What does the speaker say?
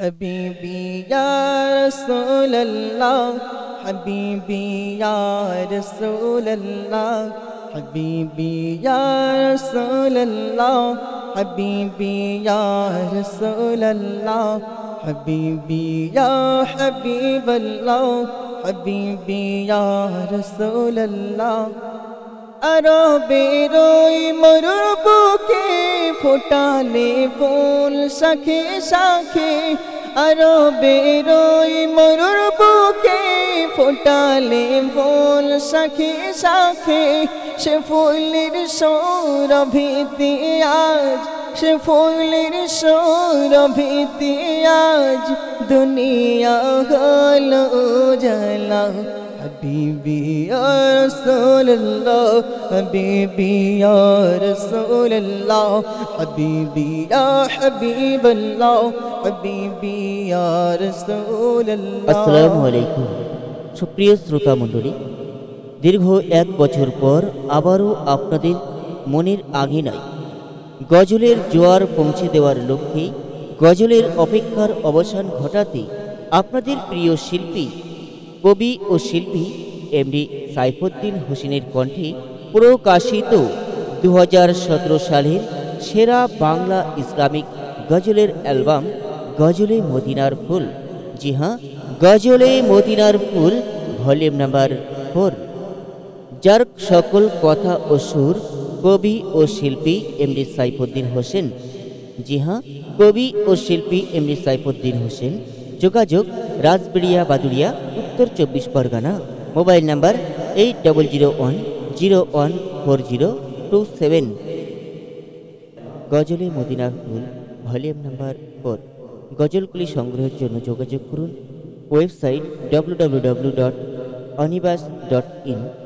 حبیبی یا رسول اللہ حبیبی یا رسول اللہ حبیبی یا رسول اللہ حبیبی یا رسول اللہ حبیبی یا حبیب اللہ حبیبی یا رسول اللہ ارو بے روئی مربو کے پھٹانے بو শাখে শাখে আরবের ওই মরুর বুকে। ফোটালে ফুল শাখে শাখে সে ফুলের সৌরভিতে আজ, সে ফুলের সৌরভিতে আজ। দুনিয়া হলো জালা حبيبي يا رسول الله حبيبي يا رسول الله حبيبي يا حبيب الله حبيبي يا رسول الله আসসালামু আলাইকুম সুপ্রিয় শ্রোতা মণ্ডলী দীর্ঘ এক বছর পর আবারও আপনাদের মনের আগিনায় গজলের জোয়ার পৌঁছে দেওয়ার লক্ষ্যে গজলের অপেক্ষার অবসান ঘটাতে আপনাদের প্রিয় শিল্পী কবি ও শিল্পী এমডি সাইফুদ্দিন হোসেনের কণ্ঠে প্রকাশিত দু হাজার সতেরো সালের সেরা বাংলা ইসলামিক গজলের অ্যালবাম গজলে মদিনার ফুল। জি হ্যাঁ গজলে মদিনার ফুল, ভলিউম নাম্বার ফোর। যার সকল কথা ও সুর কবি ও শিল্পী এমডি সাইফুদ্দিন হোসেন। জি হ্যাঁ কবি ও শিল্পী এমডি সাইফুদ্দিন হোসেন। যোগাযোগ রাজবেড়িয়া বাদুড়িয়া উত্তর চব্বিশ Pargana mobile number eight double zero one zero one four zero two seven. গজলে Medina ফুল, ভলিউম নাম্বার ফোর। গজলগুলি সংগ্রহের জন্য যোগাযোগ করুন। Website W dot অনিবাস dot in